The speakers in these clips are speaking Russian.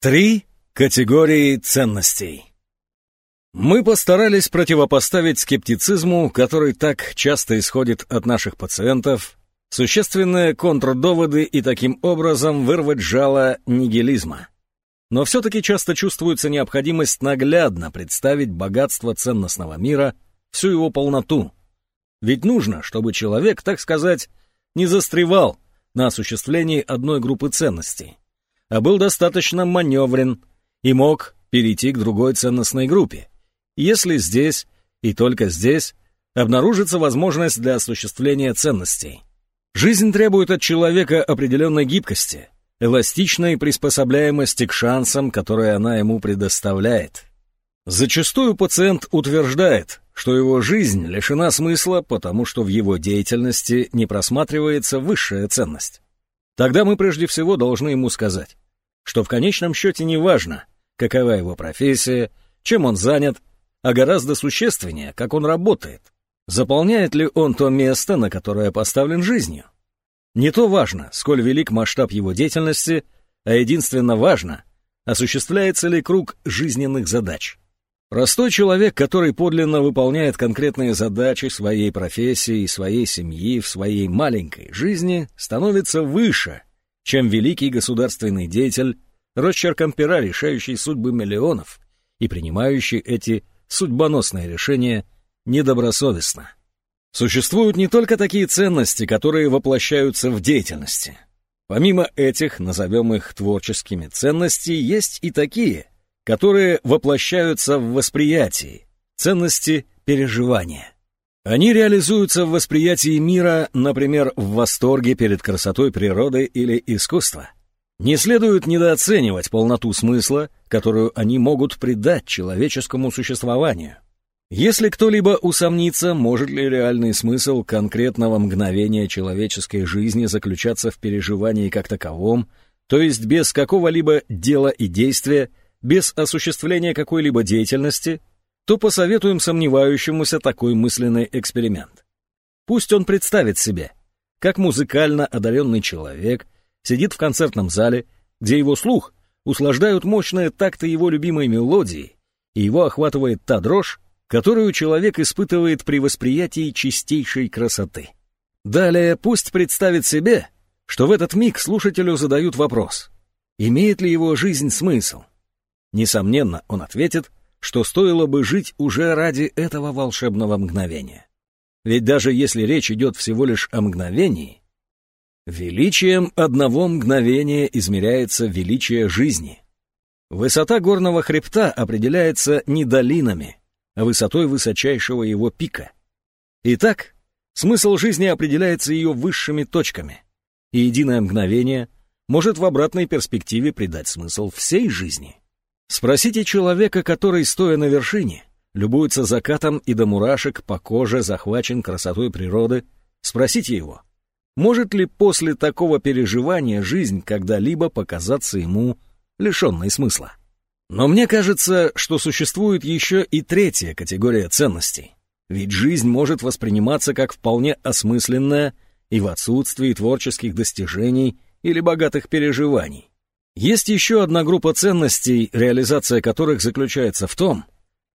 Три категории ценностей. Мы постарались противопоставить скептицизму, который так часто исходит от наших пациентов, существенные контрдоводы и таким образом вырвать жало нигилизма. Но все-таки часто чувствуется необходимость наглядно представить богатство ценностного мира, всю его полноту. Ведь нужно, чтобы человек, так сказать, не застревал на осуществлении одной группы ценностей а был достаточно маневрен и мог перейти к другой ценностной группе, если здесь и только здесь обнаружится возможность для осуществления ценностей. Жизнь требует от человека определенной гибкости, эластичной приспособляемости к шансам, которые она ему предоставляет. Зачастую пациент утверждает, что его жизнь лишена смысла, потому что в его деятельности не просматривается высшая ценность. Тогда мы прежде всего должны ему сказать, что в конечном счете не важно, какова его профессия, чем он занят, а гораздо существеннее, как он работает. Заполняет ли он то место, на которое поставлен жизнью? Не то важно, сколь велик масштаб его деятельности, а единственно важно, осуществляется ли круг жизненных задач. Простой человек, который подлинно выполняет конкретные задачи своей профессии и своей семьи в своей маленькой жизни, становится выше, чем великий государственный деятель, росчерком пера решающий судьбы миллионов и принимающий эти судьбоносные решения недобросовестно. Существуют не только такие ценности, которые воплощаются в деятельности. Помимо этих, назовем их творческими ценностей, есть и такие, которые воплощаются в восприятии, ценности переживания. Они реализуются в восприятии мира, например, в восторге перед красотой природы или искусства. Не следует недооценивать полноту смысла, которую они могут придать человеческому существованию. Если кто-либо усомнится, может ли реальный смысл конкретного мгновения человеческой жизни заключаться в переживании как таковом, то есть без какого-либо дела и действия, без осуществления какой-либо деятельности, то посоветуем сомневающемуся такой мысленный эксперимент. Пусть он представит себе, как музыкально одаренный человек сидит в концертном зале, где его слух услаждают мощные такты его любимой мелодии, и его охватывает та дрожь, которую человек испытывает при восприятии чистейшей красоты. Далее пусть представит себе, что в этот миг слушателю задают вопрос, имеет ли его жизнь смысл, Несомненно, он ответит, что стоило бы жить уже ради этого волшебного мгновения. Ведь даже если речь идет всего лишь о мгновении, величием одного мгновения измеряется величие жизни. Высота горного хребта определяется не долинами, а высотой высочайшего его пика. Итак, смысл жизни определяется ее высшими точками, и единое мгновение может в обратной перспективе придать смысл всей жизни. Спросите человека, который, стоя на вершине, любуется закатом и до мурашек по коже захвачен красотой природы, спросите его, может ли после такого переживания жизнь когда-либо показаться ему лишенной смысла. Но мне кажется, что существует еще и третья категория ценностей. Ведь жизнь может восприниматься как вполне осмысленная и в отсутствии творческих достижений или богатых переживаний. Есть еще одна группа ценностей, реализация которых заключается в том,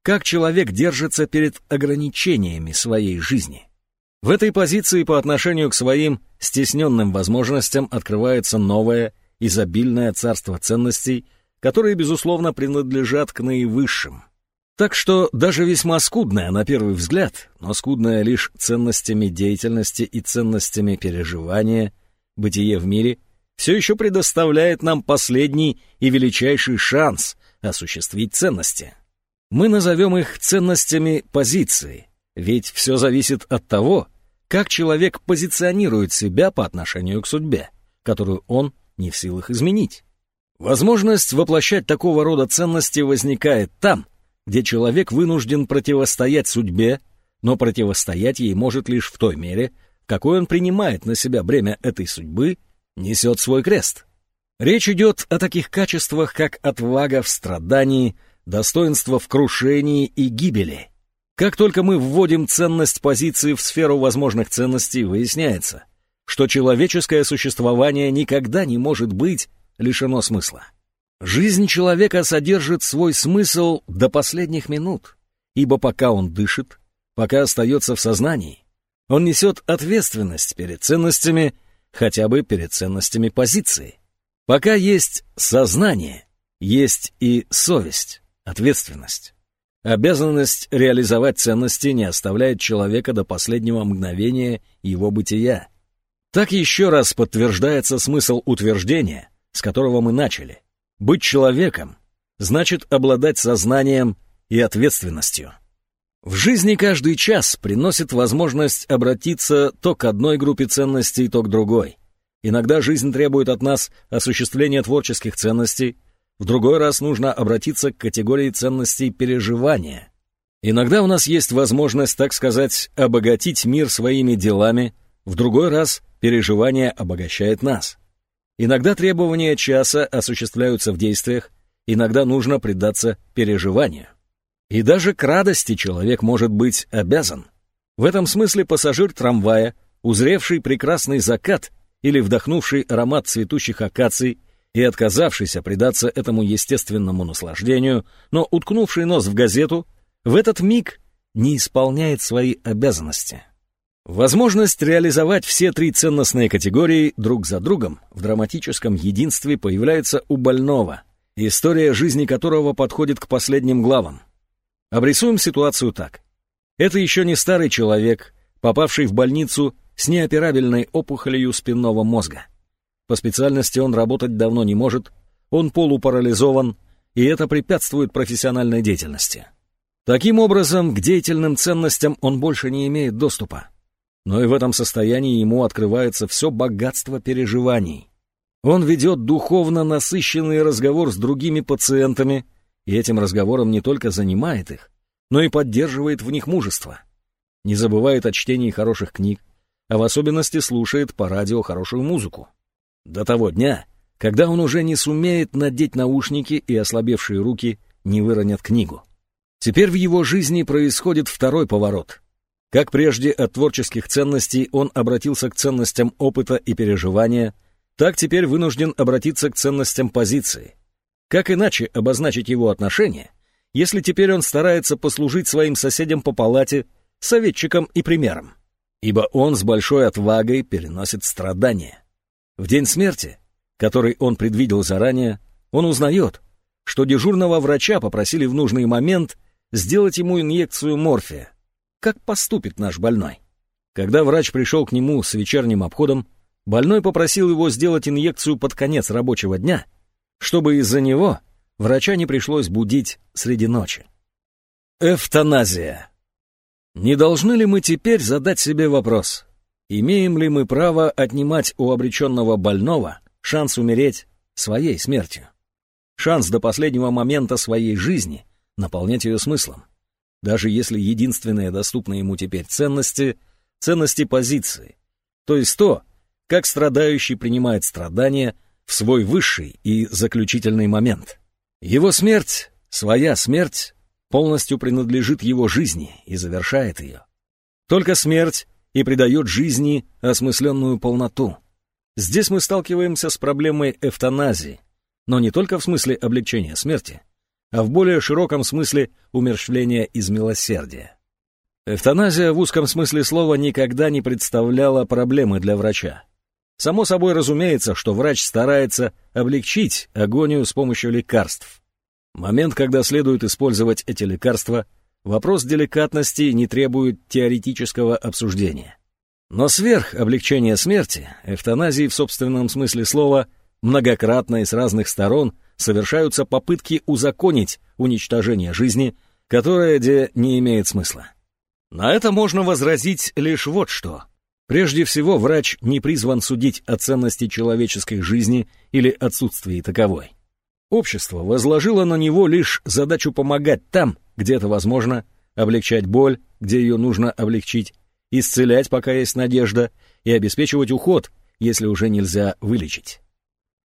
как человек держится перед ограничениями своей жизни. В этой позиции по отношению к своим стесненным возможностям открывается новое, изобильное царство ценностей, которые, безусловно, принадлежат к наивысшим. Так что даже весьма скудная на первый взгляд, но скудная лишь ценностями деятельности и ценностями переживания, бытие в мире — все еще предоставляет нам последний и величайший шанс осуществить ценности. Мы назовем их ценностями позиции, ведь все зависит от того, как человек позиционирует себя по отношению к судьбе, которую он не в силах изменить. Возможность воплощать такого рода ценности возникает там, где человек вынужден противостоять судьбе, но противостоять ей может лишь в той мере, какой он принимает на себя бремя этой судьбы несет свой крест. Речь идет о таких качествах, как отвага в страдании, достоинство в крушении и гибели. Как только мы вводим ценность позиции в сферу возможных ценностей, выясняется, что человеческое существование никогда не может быть лишено смысла. Жизнь человека содержит свой смысл до последних минут, ибо пока он дышит, пока остается в сознании, он несет ответственность перед ценностями, хотя бы перед ценностями позиции. Пока есть сознание, есть и совесть, ответственность. Обязанность реализовать ценности не оставляет человека до последнего мгновения его бытия. Так еще раз подтверждается смысл утверждения, с которого мы начали. Быть человеком значит обладать сознанием и ответственностью. В жизни каждый час приносит возможность обратиться то к одной группе ценностей, то к другой. Иногда жизнь требует от нас осуществления творческих ценностей, в другой раз нужно обратиться к категории ценностей переживания. Иногда у нас есть возможность, так сказать, обогатить мир своими делами, в другой раз переживание обогащает нас. Иногда требования часа осуществляются в действиях, иногда нужно предаться переживанию. И даже к радости человек может быть обязан. В этом смысле пассажир трамвая, узревший прекрасный закат или вдохнувший аромат цветущих акаций, и отказавшийся предаться этому естественному наслаждению, но уткнувший нос в газету, в этот миг не исполняет свои обязанности. Возможность реализовать все три ценностные категории друг за другом в драматическом единстве появляется у больного, история жизни которого подходит к последним главам. Обрисуем ситуацию так. Это еще не старый человек, попавший в больницу с неоперабельной опухолью спинного мозга. По специальности он работать давно не может, он полупарализован, и это препятствует профессиональной деятельности. Таким образом, к деятельным ценностям он больше не имеет доступа. Но и в этом состоянии ему открывается все богатство переживаний. Он ведет духовно насыщенный разговор с другими пациентами, и этим разговором не только занимает их, но и поддерживает в них мужество. Не забывает о чтении хороших книг, а в особенности слушает по радио хорошую музыку. До того дня, когда он уже не сумеет надеть наушники и ослабевшие руки не выронят книгу. Теперь в его жизни происходит второй поворот. Как прежде от творческих ценностей он обратился к ценностям опыта и переживания, так теперь вынужден обратиться к ценностям позиции. Как иначе обозначить его отношение, если теперь он старается послужить своим соседям по палате советчиком и примером? Ибо он с большой отвагой переносит страдания. В день смерти, который он предвидел заранее, он узнает, что дежурного врача попросили в нужный момент сделать ему инъекцию морфия. Как поступит наш больной? Когда врач пришел к нему с вечерним обходом, больной попросил его сделать инъекцию под конец рабочего дня, чтобы из-за него врача не пришлось будить среди ночи. Эвтаназия. Не должны ли мы теперь задать себе вопрос, Имеем ли мы право отнимать у обреченного больного шанс умереть своей смертью? Шанс до последнего момента своей жизни наполнять ее смыслом. Даже если единственные доступные ему теперь ценности — ценности позиции. То есть то, как страдающий принимает страдания в свой высший и заключительный момент. Его смерть, своя смерть, полностью принадлежит его жизни и завершает ее. Только смерть и придает жизни осмысленную полноту. Здесь мы сталкиваемся с проблемой эвтаназии, но не только в смысле облегчения смерти, а в более широком смысле умерщвления из милосердия. Эвтаназия в узком смысле слова никогда не представляла проблемы для врача. Само собой разумеется, что врач старается облегчить агонию с помощью лекарств. Момент, когда следует использовать эти лекарства – Вопрос деликатности не требует теоретического обсуждения. Но сверх облегчения смерти, эвтаназии в собственном смысле слова, многократно и с разных сторон совершаются попытки узаконить уничтожение жизни, которое где не имеет смысла. На это можно возразить лишь вот что. Прежде всего, врач не призван судить о ценности человеческой жизни или отсутствии таковой. Общество возложило на него лишь задачу помогать там, где это возможно, облегчать боль, где ее нужно облегчить, исцелять, пока есть надежда, и обеспечивать уход, если уже нельзя вылечить.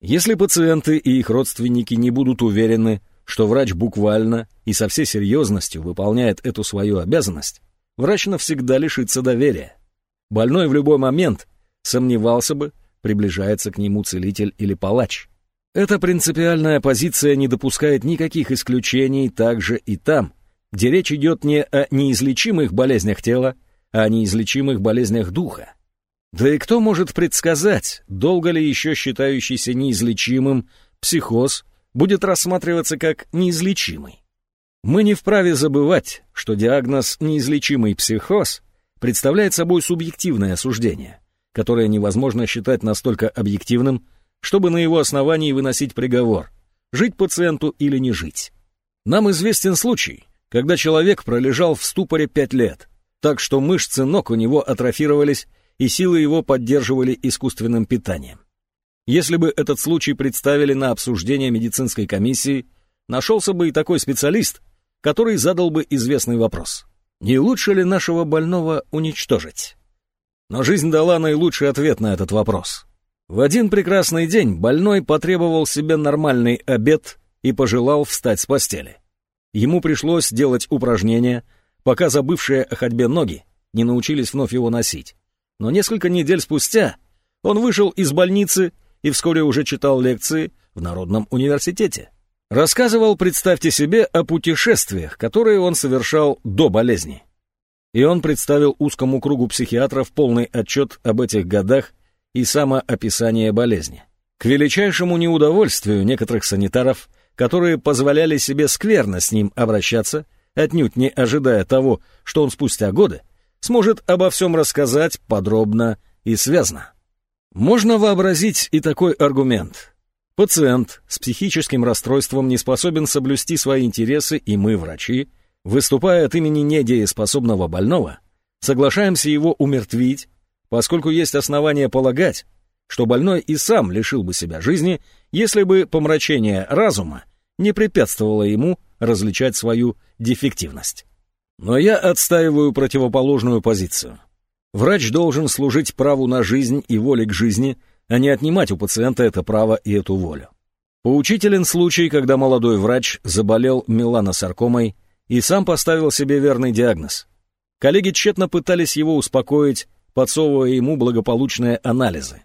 Если пациенты и их родственники не будут уверены, что врач буквально и со всей серьезностью выполняет эту свою обязанность, врач навсегда лишится доверия. Больной в любой момент сомневался бы, приближается к нему целитель или палач. Эта принципиальная позиция не допускает никаких исключений также и там, где речь идет не о неизлечимых болезнях тела, а о неизлечимых болезнях духа. Да и кто может предсказать, долго ли еще считающийся неизлечимым психоз будет рассматриваться как неизлечимый? Мы не вправе забывать, что диагноз «неизлечимый психоз» представляет собой субъективное суждение, которое невозможно считать настолько объективным, чтобы на его основании выносить приговор, жить пациенту или не жить. Нам известен случай, когда человек пролежал в ступоре пять лет, так что мышцы ног у него атрофировались и силы его поддерживали искусственным питанием. Если бы этот случай представили на обсуждение медицинской комиссии, нашелся бы и такой специалист, который задал бы известный вопрос. Не лучше ли нашего больного уничтожить? Но жизнь дала наилучший ответ на этот вопрос. В один прекрасный день больной потребовал себе нормальный обед и пожелал встать с постели. Ему пришлось делать упражнения, пока забывшие о ходьбе ноги не научились вновь его носить. Но несколько недель спустя он вышел из больницы и вскоре уже читал лекции в Народном университете. Рассказывал, представьте себе, о путешествиях, которые он совершал до болезни. И он представил узкому кругу психиатров полный отчет об этих годах и самоописание болезни. К величайшему неудовольствию некоторых санитаров, которые позволяли себе скверно с ним обращаться, отнюдь не ожидая того, что он спустя годы сможет обо всем рассказать подробно и связно. Можно вообразить и такой аргумент. Пациент с психическим расстройством не способен соблюсти свои интересы, и мы, врачи, выступая от имени недееспособного больного, соглашаемся его умертвить, поскольку есть основания полагать, что больной и сам лишил бы себя жизни, если бы помрачение разума не препятствовало ему различать свою дефективность. Но я отстаиваю противоположную позицию. Врач должен служить праву на жизнь и воле к жизни, а не отнимать у пациента это право и эту волю. Поучителен случай, когда молодой врач заболел меланосаркомой и сам поставил себе верный диагноз. Коллеги тщетно пытались его успокоить, подсовывая ему благополучные анализы.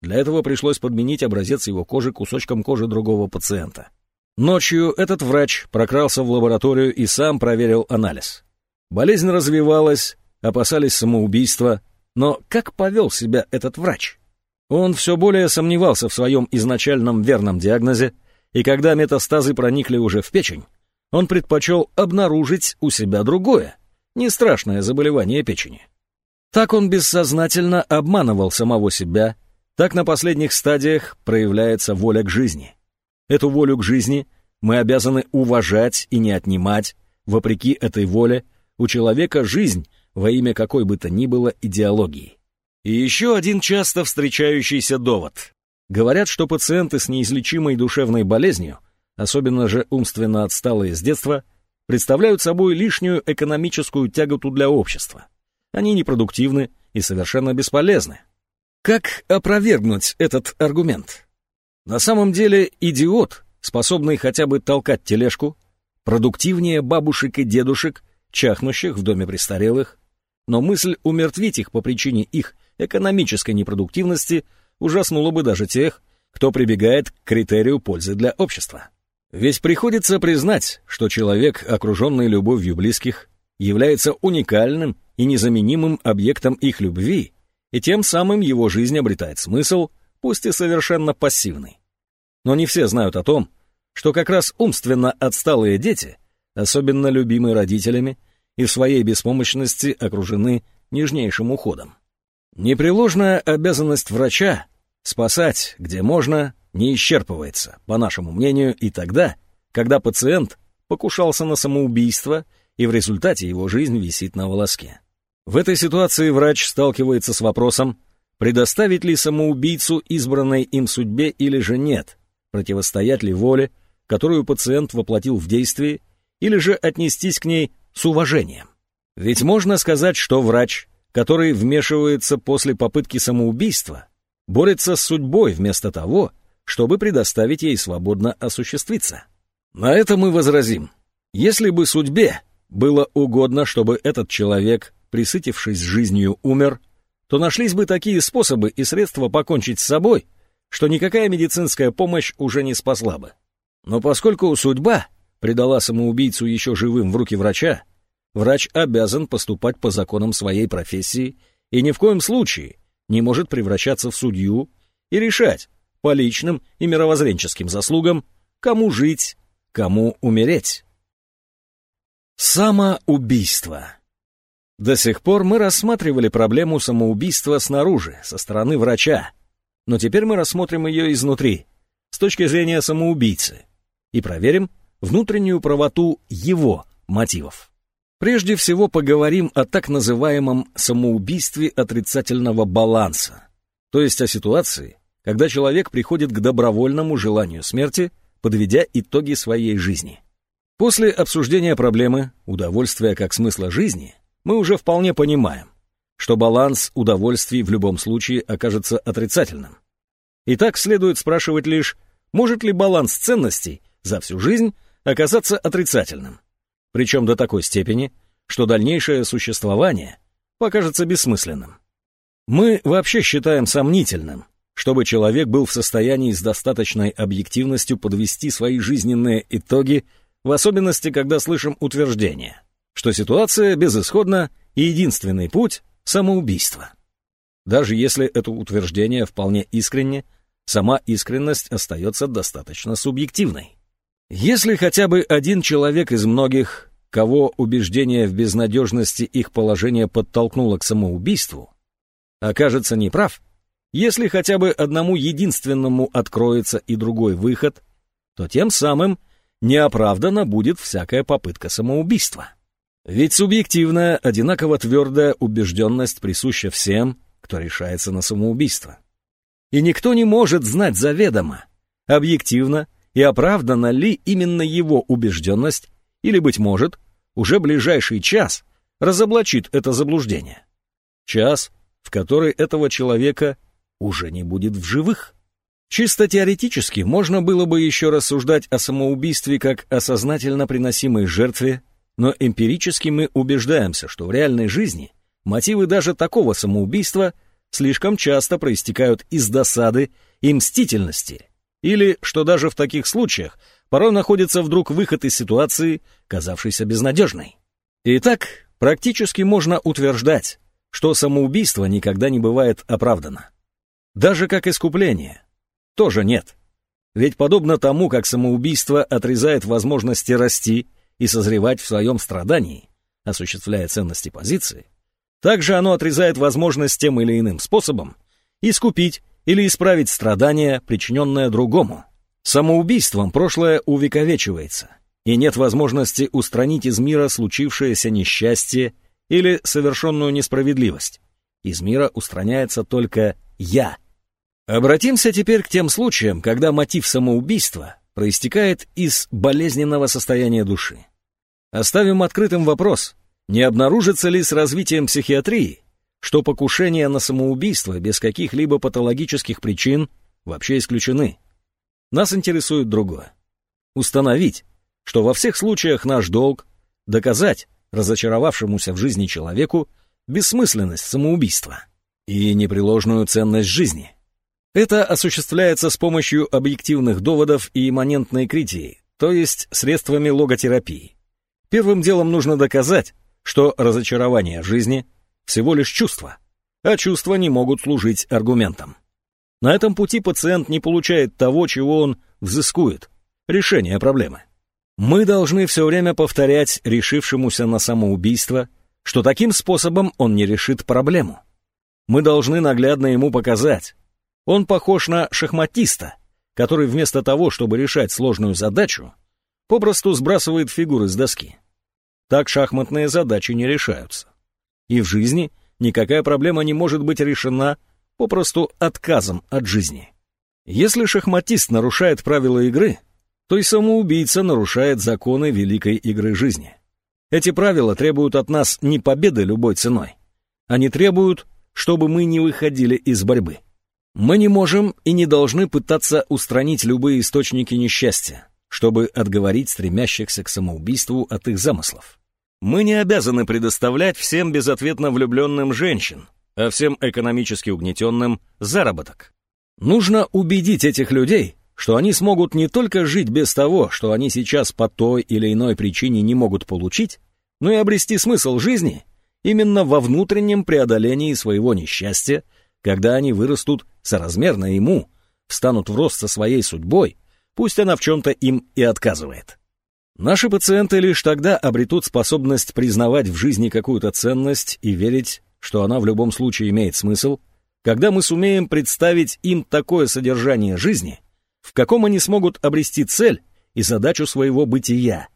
Для этого пришлось подменить образец его кожи кусочком кожи другого пациента. Ночью этот врач прокрался в лабораторию и сам проверил анализ. Болезнь развивалась, опасались самоубийства, но как повел себя этот врач? Он все более сомневался в своем изначальном верном диагнозе, и когда метастазы проникли уже в печень, он предпочел обнаружить у себя другое, не страшное заболевание печени. Так он бессознательно обманывал самого себя, так на последних стадиях проявляется воля к жизни. Эту волю к жизни мы обязаны уважать и не отнимать, вопреки этой воле, у человека жизнь во имя какой бы то ни было идеологии. И еще один часто встречающийся довод. Говорят, что пациенты с неизлечимой душевной болезнью, особенно же умственно отсталые с детства, представляют собой лишнюю экономическую тяготу для общества. Они непродуктивны и совершенно бесполезны. Как опровергнуть этот аргумент? На самом деле идиот, способный хотя бы толкать тележку, продуктивнее бабушек и дедушек, чахнущих в доме престарелых, но мысль умертвить их по причине их экономической непродуктивности ужаснула бы даже тех, кто прибегает к критерию пользы для общества. Ведь приходится признать, что человек, окруженный любовью близких, является уникальным и незаменимым объектом их любви, и тем самым его жизнь обретает смысл, пусть и совершенно пассивный. Но не все знают о том, что как раз умственно отсталые дети, особенно любимые родителями, и в своей беспомощности окружены нежнейшим уходом. Непреложная обязанность врача спасать, где можно, не исчерпывается, по нашему мнению, и тогда, когда пациент покушался на самоубийство, и в результате его жизнь висит на волоске. В этой ситуации врач сталкивается с вопросом, предоставить ли самоубийцу избранной им судьбе или же нет, противостоять ли воле, которую пациент воплотил в действии, или же отнестись к ней с уважением. Ведь можно сказать, что врач, который вмешивается после попытки самоубийства, борется с судьбой вместо того, чтобы предоставить ей свободно осуществиться. На это мы возразим. Если бы судьбе было угодно, чтобы этот человек, присытившись жизнью, умер, то нашлись бы такие способы и средства покончить с собой, что никакая медицинская помощь уже не спасла бы. Но поскольку судьба предала самоубийцу еще живым в руки врача, врач обязан поступать по законам своей профессии и ни в коем случае не может превращаться в судью и решать по личным и мировоззренческим заслугам, кому жить, кому умереть. Самоубийство. До сих пор мы рассматривали проблему самоубийства снаружи, со стороны врача, но теперь мы рассмотрим ее изнутри, с точки зрения самоубийцы, и проверим внутреннюю правоту его мотивов. Прежде всего поговорим о так называемом самоубийстве отрицательного баланса, то есть о ситуации, когда человек приходит к добровольному желанию смерти, подведя итоги своей жизни. После обсуждения проблемы удовольствия как смысла жизни мы уже вполне понимаем, что баланс удовольствий в любом случае окажется отрицательным. Итак, следует спрашивать лишь, может ли баланс ценностей за всю жизнь оказаться отрицательным, причем до такой степени, что дальнейшее существование покажется бессмысленным. Мы вообще считаем сомнительным, чтобы человек был в состоянии с достаточной объективностью подвести свои жизненные итоги, в особенности, когда слышим утверждение, что ситуация безысходна и единственный путь — самоубийство. Даже если это утверждение вполне искренне, сама искренность остается достаточно субъективной. Если хотя бы один человек из многих, кого убеждение в безнадежности их положения подтолкнуло к самоубийству, окажется неправ, если хотя бы одному единственному откроется и другой выход, то тем самым неоправданно будет всякая попытка самоубийства. Ведь субъективная, одинаково твердая убежденность присуща всем, кто решается на самоубийство. И никто не может знать заведомо, объективно и оправдана ли именно его убежденность, или, быть может, уже ближайший час разоблачит это заблуждение. Час, в который этого человека уже не будет в живых. Чисто теоретически можно было бы еще рассуждать о самоубийстве как о сознательно приносимой жертве, но эмпирически мы убеждаемся, что в реальной жизни мотивы даже такого самоубийства слишком часто проистекают из досады и мстительности, или, что даже в таких случаях, порой находится вдруг выход из ситуации, казавшейся безнадежной. Итак, практически можно утверждать, что самоубийство никогда не бывает оправдано. Даже как искупление. Тоже нет. Ведь подобно тому, как самоубийство отрезает возможности расти и созревать в своем страдании, осуществляя ценности позиции, также оно отрезает возможность тем или иным способом искупить или исправить страдания, причиненное другому. Самоубийством прошлое увековечивается, и нет возможности устранить из мира случившееся несчастье или совершенную несправедливость. Из мира устраняется только «я». Обратимся теперь к тем случаям, когда мотив самоубийства проистекает из болезненного состояния души. Оставим открытым вопрос, не обнаружится ли с развитием психиатрии, что покушения на самоубийство без каких-либо патологических причин вообще исключены. Нас интересует другое. Установить, что во всех случаях наш долг — доказать разочаровавшемуся в жизни человеку бессмысленность самоубийства и непреложную ценность жизни. Это осуществляется с помощью объективных доводов и имманентной критики, то есть средствами логотерапии. Первым делом нужно доказать, что разочарование жизни — всего лишь чувство, а чувства не могут служить аргументом. На этом пути пациент не получает того, чего он взыскует — решение проблемы. Мы должны все время повторять решившемуся на самоубийство, что таким способом он не решит проблему. Мы должны наглядно ему показать. Он похож на шахматиста, который вместо того, чтобы решать сложную задачу, попросту сбрасывает фигуры с доски. Так шахматные задачи не решаются. И в жизни никакая проблема не может быть решена попросту отказом от жизни. Если шахматист нарушает правила игры, то и самоубийца нарушает законы великой игры жизни. Эти правила требуют от нас не победы любой ценой. Они требуют чтобы мы не выходили из борьбы. Мы не можем и не должны пытаться устранить любые источники несчастья, чтобы отговорить стремящихся к самоубийству от их замыслов. Мы не обязаны предоставлять всем безответно влюбленным женщин, а всем экономически угнетенным заработок. Нужно убедить этих людей, что они смогут не только жить без того, что они сейчас по той или иной причине не могут получить, но и обрести смысл жизни именно во внутреннем преодолении своего несчастья, когда они вырастут соразмерно ему, встанут в рост со своей судьбой, пусть она в чем-то им и отказывает. Наши пациенты лишь тогда обретут способность признавать в жизни какую-то ценность и верить, что она в любом случае имеет смысл, когда мы сумеем представить им такое содержание жизни, в каком они смогут обрести цель и задачу своего бытия,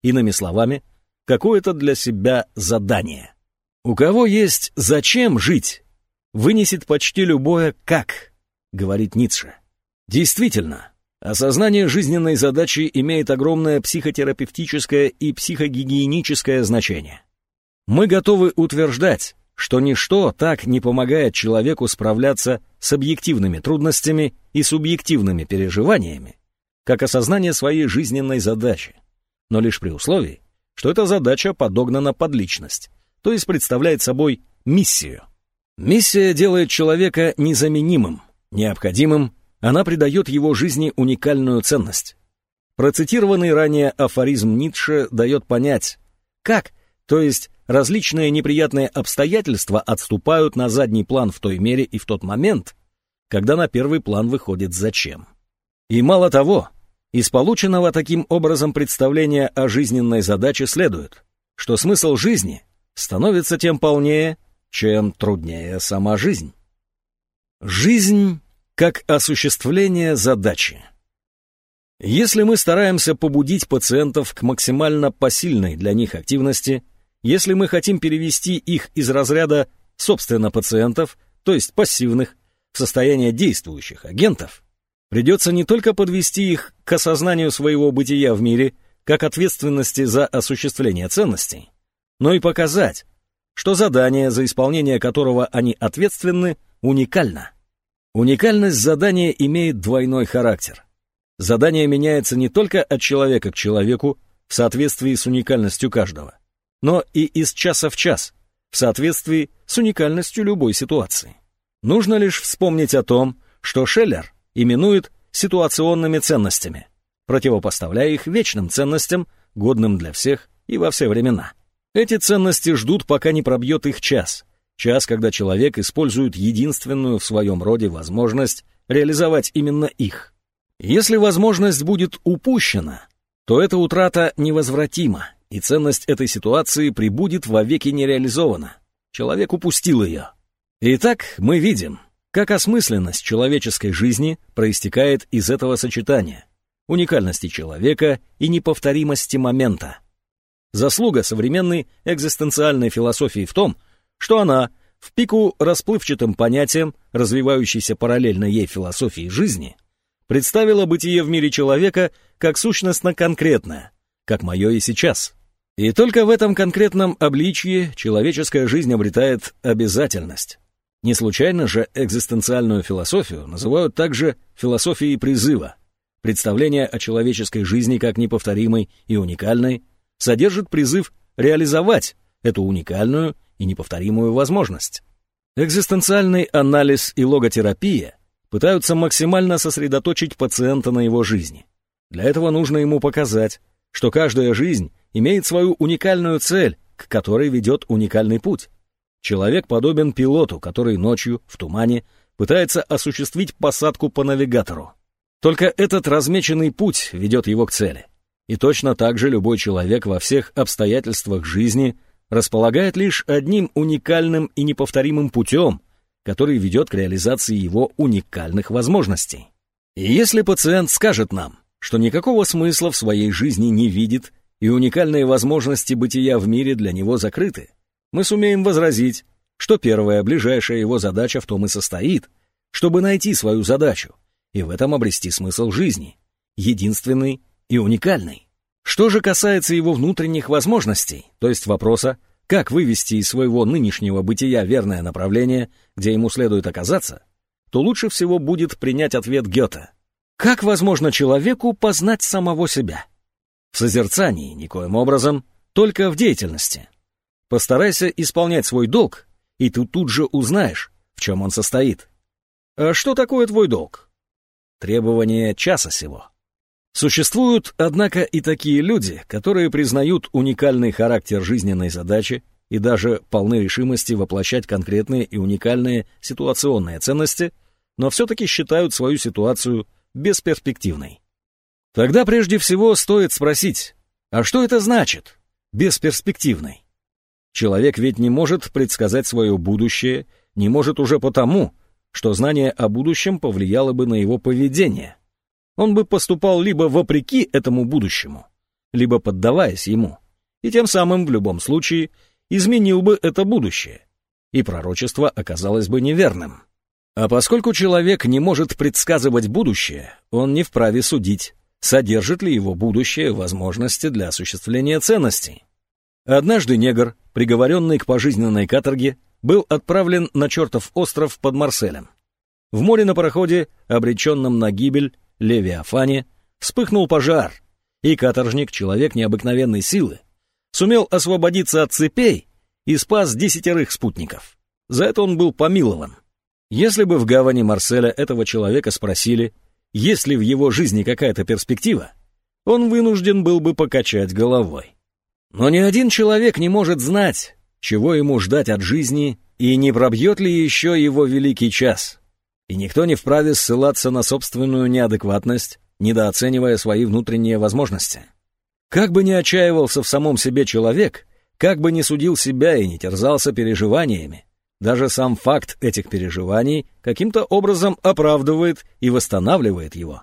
иными словами, какое-то для себя задание. У кого есть «зачем жить?» вынесет почти любое «как», говорит Ницше. Действительно, осознание жизненной задачи имеет огромное психотерапевтическое и психогигиеническое значение. Мы готовы утверждать, что ничто так не помогает человеку справляться с объективными трудностями и субъективными переживаниями, как осознание своей жизненной задачи, но лишь при условии, что эта задача подогнана под личность, то есть представляет собой миссию. Миссия делает человека незаменимым, необходимым, она придает его жизни уникальную ценность. Процитированный ранее афоризм Ницше дает понять, как, то есть различные неприятные обстоятельства отступают на задний план в той мере и в тот момент, когда на первый план выходит зачем. И мало того, из полученного таким образом представления о жизненной задаче следует, что смысл жизни становится тем полнее, чем труднее сама жизнь. Жизнь как осуществление задачи. Если мы стараемся побудить пациентов к максимально посильной для них активности, если мы хотим перевести их из разряда собственно пациентов, то есть пассивных, в состояние действующих агентов, придется не только подвести их к осознанию своего бытия в мире, как ответственности за осуществление ценностей, но и показать, что задание, за исполнение которого они ответственны, уникально. Уникальность задания имеет двойной характер. Задание меняется не только от человека к человеку в соответствии с уникальностью каждого, но и из часа в час в соответствии с уникальностью любой ситуации. Нужно лишь вспомнить о том, что Шеллер именует ситуационными ценностями, противопоставляя их вечным ценностям, годным для всех и во все времена. Эти ценности ждут, пока не пробьет их час. Час, когда человек использует единственную в своем роде возможность реализовать именно их. Если возможность будет упущена, то эта утрата невозвратима, и ценность этой ситуации прибудет вовеки нереализована. Человек упустил ее. Итак, мы видим, как осмысленность человеческой жизни проистекает из этого сочетания, уникальности человека и неповторимости момента. Заслуга современной экзистенциальной философии в том, что она, в пику расплывчатым понятием, развивающейся параллельно ей философии жизни, представила бытие в мире человека как сущностно-конкретное, как мое и сейчас. И только в этом конкретном обличье человеческая жизнь обретает обязательность. Не случайно же экзистенциальную философию называют также философией призыва. Представление о человеческой жизни как неповторимой и уникальной содержит призыв реализовать эту уникальную и неповторимую возможность. Экзистенциальный анализ и логотерапия пытаются максимально сосредоточить пациента на его жизни. Для этого нужно ему показать, что каждая жизнь имеет свою уникальную цель, к которой ведет уникальный путь. Человек подобен пилоту, который ночью, в тумане, пытается осуществить посадку по навигатору. Только этот размеченный путь ведет его к цели. И точно так же любой человек во всех обстоятельствах жизни располагает лишь одним уникальным и неповторимым путем, который ведет к реализации его уникальных возможностей. И если пациент скажет нам, что никакого смысла в своей жизни не видит и уникальные возможности бытия в мире для него закрыты, мы сумеем возразить, что первая ближайшая его задача в том и состоит, чтобы найти свою задачу и в этом обрести смысл жизни, единственный и уникальный. Что же касается его внутренних возможностей, то есть вопроса, как вывести из своего нынешнего бытия верное направление, где ему следует оказаться, то лучше всего будет принять ответ Гёте. Как возможно человеку познать самого себя? В созерцании, никоим образом, только в деятельности. Постарайся исполнять свой долг, и ты тут же узнаешь, в чем он состоит. А что такое твой долг? Требование часа сего. Существуют, однако, и такие люди, которые признают уникальный характер жизненной задачи и даже полны решимости воплощать конкретные и уникальные ситуационные ценности, но все-таки считают свою ситуацию бесперспективной. Тогда прежде всего стоит спросить, а что это значит «бесперспективной»? Человек ведь не может предсказать свое будущее, не может уже потому, что знание о будущем повлияло бы на его поведение. Он бы поступал либо вопреки этому будущему, либо поддаваясь ему, и тем самым в любом случае изменил бы это будущее, и пророчество оказалось бы неверным. А поскольку человек не может предсказывать будущее, он не вправе судить, содержит ли его будущее возможности для осуществления ценностей. Однажды негр, приговоренный к пожизненной каторге, был отправлен на чертов остров под Марселем. В море на пароходе, обреченном на гибель, Левиафане, вспыхнул пожар, и каторжник, человек необыкновенной силы, сумел освободиться от цепей и спас десятерых спутников. За это он был помилован. Если бы в гавани Марселя этого человека спросили, есть ли в его жизни какая-то перспектива, он вынужден был бы покачать головой. Но ни один человек не может знать, чего ему ждать от жизни и не пробьет ли еще его великий час. И никто не вправе ссылаться на собственную неадекватность, недооценивая свои внутренние возможности. Как бы ни отчаивался в самом себе человек, как бы ни судил себя и не терзался переживаниями, даже сам факт этих переживаний каким-то образом оправдывает и восстанавливает его.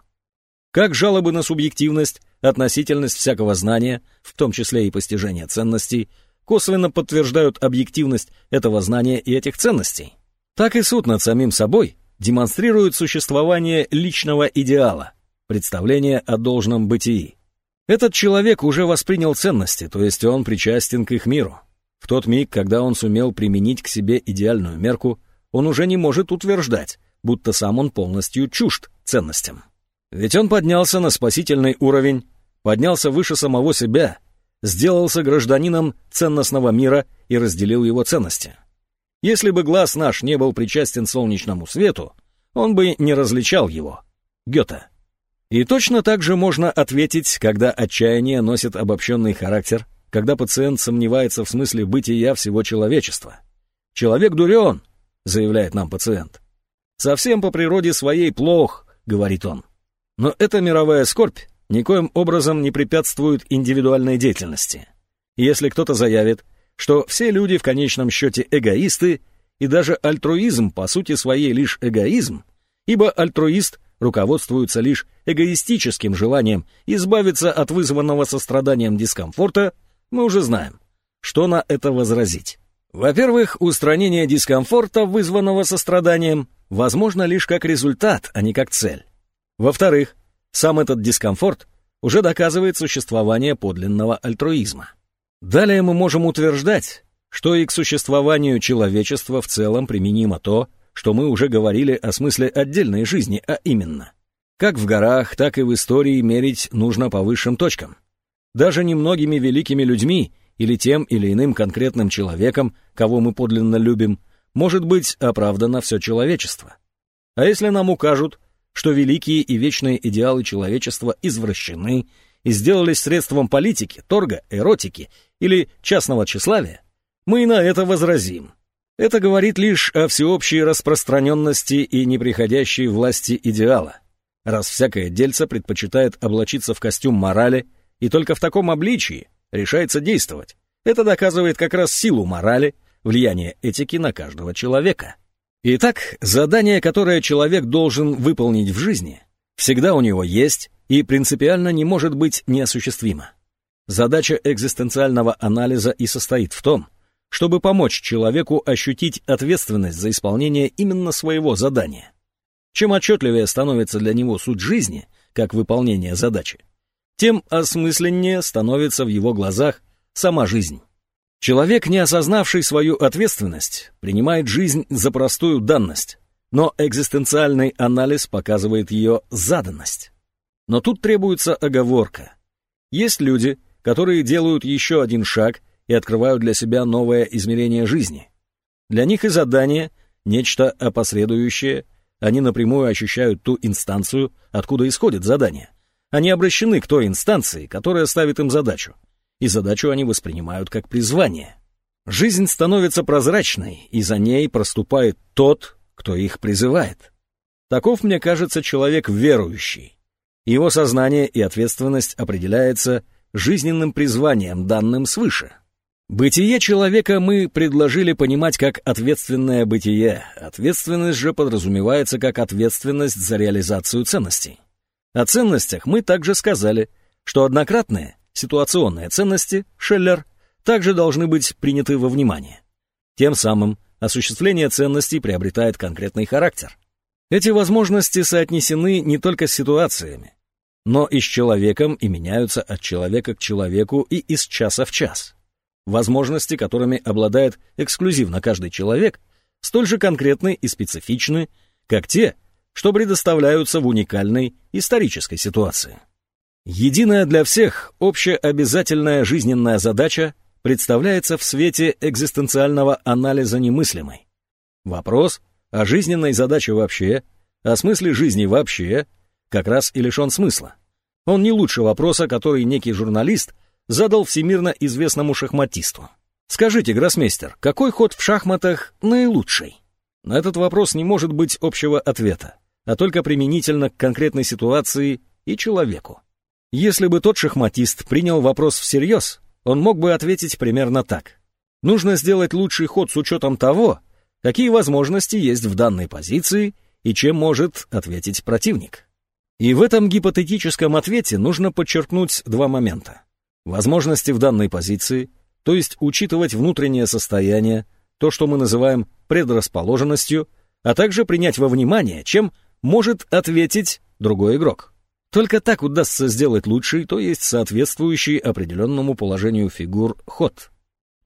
Как жалобы на субъективность, относительность всякого знания, в том числе и постижения ценностей, косвенно подтверждают объективность этого знания и этих ценностей. Так и суд над самим собой демонстрирует существование личного идеала, представление о должном бытии. Этот человек уже воспринял ценности, то есть он причастен к их миру. В тот миг, когда он сумел применить к себе идеальную мерку, он уже не может утверждать, будто сам он полностью чужд ценностям. Ведь он поднялся на спасительный уровень, поднялся выше самого себя, сделался гражданином ценностного мира и разделил его ценности. Если бы глаз наш не был причастен солнечному свету, он бы не различал его. Гёте. И точно так же можно ответить, когда отчаяние носит обобщенный характер, когда пациент сомневается в смысле бытия всего человечества. «Человек дурен», — заявляет нам пациент. «Совсем по природе своей плох», — говорит он. Но эта мировая скорбь никоим образом не препятствует индивидуальной деятельности. Если кто-то заявит, что все люди в конечном счете эгоисты, и даже альтруизм по сути своей лишь эгоизм, ибо альтруист руководствуется лишь эгоистическим желанием избавиться от вызванного состраданием дискомфорта, мы уже знаем, что на это возразить. Во-первых, устранение дискомфорта, вызванного состраданием, возможно лишь как результат, а не как цель. Во-вторых, сам этот дискомфорт уже доказывает существование подлинного альтруизма. Далее мы можем утверждать, что и к существованию человечества в целом применимо то, что мы уже говорили о смысле отдельной жизни, а именно, как в горах, так и в истории мерить нужно по высшим точкам. Даже немногими великими людьми или тем или иным конкретным человеком, кого мы подлинно любим, может быть оправдано все человечество. А если нам укажут, что великие и вечные идеалы человечества извращены и сделались средством политики, торга, эротики или частного тщеславия, мы на это возразим. Это говорит лишь о всеобщей распространенности и неприходящей власти идеала, раз всякое дельце предпочитает облачиться в костюм морали и только в таком обличии решается действовать. Это доказывает как раз силу морали, влияние этики на каждого человека. Итак, задание, которое человек должен выполнить в жизни, всегда у него есть и принципиально не может быть неосуществимо. Задача экзистенциального анализа и состоит в том, чтобы помочь человеку ощутить ответственность за исполнение именно своего задания. Чем отчетливее становится для него суть жизни, как выполнение задачи, тем осмысленнее становится в его глазах сама жизнь. Человек, не осознавший свою ответственность, принимает жизнь за простую данность, но экзистенциальный анализ показывает ее заданность. Но тут требуется оговорка. Есть люди, которые делают еще один шаг и открывают для себя новое измерение жизни. Для них и задание – нечто опосредующее, они напрямую ощущают ту инстанцию, откуда исходит задание. Они обращены к той инстанции, которая ставит им задачу. И задачу они воспринимают как призвание. Жизнь становится прозрачной, и за ней проступает тот, кто их призывает. Таков, мне кажется, человек верующий. Его сознание и ответственность определяется жизненным призванием, данным свыше. Бытие человека мы предложили понимать как ответственное бытие. Ответственность же подразумевается как ответственность за реализацию ценностей. О ценностях мы также сказали, что однократные ситуационные ценности, Шеллер, также должны быть приняты во внимание. Тем самым осуществление ценностей приобретает конкретный характер. Эти возможности соотнесены не только с ситуациями, но и с человеком и меняются от человека к человеку и из часа в час. Возможности, которыми обладает эксклюзивно каждый человек, столь же конкретны и специфичны, как те, что предоставляются в уникальной исторической ситуации. Единая для всех общеобязательная жизненная задача представляется в свете экзистенциального анализа немыслимой. Вопрос о жизненной задаче вообще, о смысле жизни вообще, как раз и лишен смысла. Он не лучше вопроса, который некий журналист задал всемирно известному шахматисту. Скажите, гроссмейстер, какой ход в шахматах наилучший? На этот вопрос не может быть общего ответа, а только применительно к конкретной ситуации и человеку. Если бы тот шахматист принял вопрос всерьез, он мог бы ответить примерно так. Нужно сделать лучший ход с учетом того, какие возможности есть в данной позиции и чем может ответить противник. И в этом гипотетическом ответе нужно подчеркнуть два момента. Возможности в данной позиции, то есть учитывать внутреннее состояние, то, что мы называем предрасположенностью, а также принять во внимание, чем может ответить другой игрок. Только так удастся сделать лучший, то есть соответствующий определенному положению фигур ход.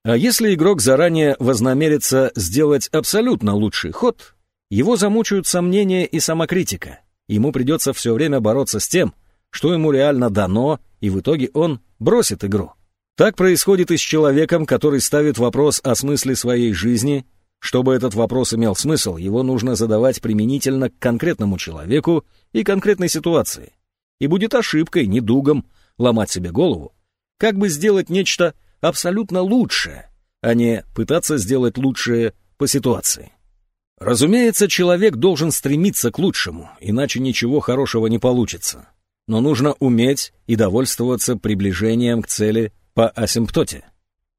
А если игрок заранее вознамерится сделать абсолютно лучший ход, его замучают сомнения и самокритика, ему придется все время бороться с тем, что ему реально дано, и в итоге он бросит игру. Так происходит и с человеком, который ставит вопрос о смысле своей жизни. Чтобы этот вопрос имел смысл, его нужно задавать применительно к конкретному человеку и конкретной ситуации. И будет ошибкой, недугом, ломать себе голову, как бы сделать нечто абсолютно лучшее, а не пытаться сделать лучшее по ситуации. Разумеется, человек должен стремиться к лучшему, иначе ничего хорошего не получится. Но нужно уметь и довольствоваться приближением к цели по асимптоте.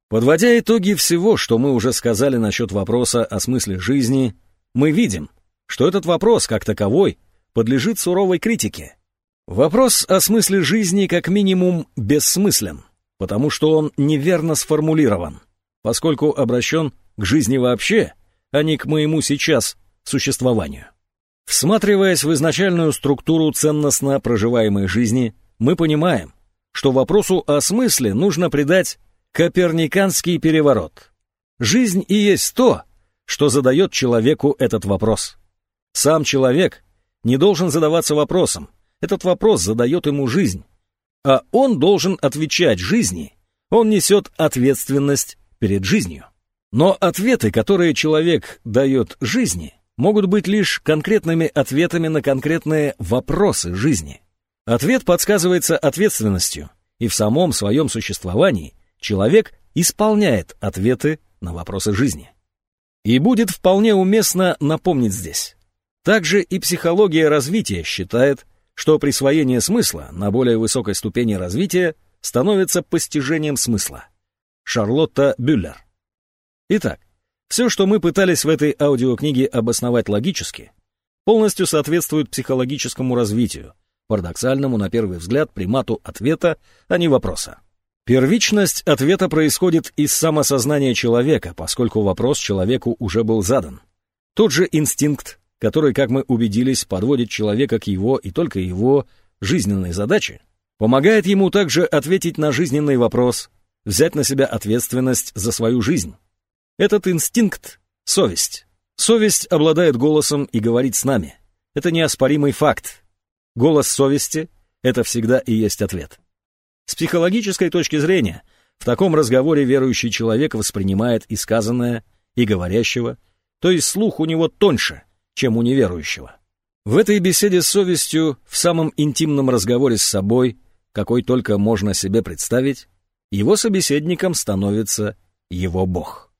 Подводя итоги всего, что мы уже сказали насчет вопроса о смысле жизни, мы видим, что этот вопрос, как таковой, подлежит суровой критике. Вопрос о смысле жизни как минимум бессмыслен, потому что он неверно сформулирован, поскольку обращен к жизни вообще – а не к моему сейчас существованию. Всматриваясь в изначальную структуру ценностно проживаемой жизни, мы понимаем, что вопросу о смысле нужно придать коперниканский переворот. Жизнь и есть то, что задает человеку этот вопрос. Сам человек не должен задаваться вопросом, этот вопрос задает ему жизнь. А он должен отвечать жизни, он несет ответственность перед жизнью. Но ответы, которые человек дает жизни, могут быть лишь конкретными ответами на конкретные вопросы жизни. Ответ подсказывается ответственностью, и в самом своем существовании человек исполняет ответы на вопросы жизни. И будет вполне уместно напомнить здесь. Также и психология развития считает, что присвоение смысла на более высокой ступени развития становится постижением смысла. Шарлотта Бюллер Итак, все, что мы пытались в этой аудиокниге обосновать логически, полностью соответствует психологическому развитию, парадоксальному, на первый взгляд, примату ответа, а не вопроса. Первичность ответа происходит из самосознания человека, поскольку вопрос человеку уже был задан. Тот же инстинкт, который, как мы убедились, подводит человека к его и только его жизненной задаче, помогает ему также ответить на жизненный вопрос, взять на себя ответственность за свою жизнь. Этот инстинкт — совесть. Совесть обладает голосом и говорит с нами. Это неоспоримый факт. Голос совести — это всегда и есть ответ. С психологической точки зрения, в таком разговоре верующий человек воспринимает и сказанное, и говорящего, то есть слух у него тоньше, чем у неверующего. В этой беседе с совестью, в самом интимном разговоре с собой, какой только можно себе представить, его собеседником становится его Бог.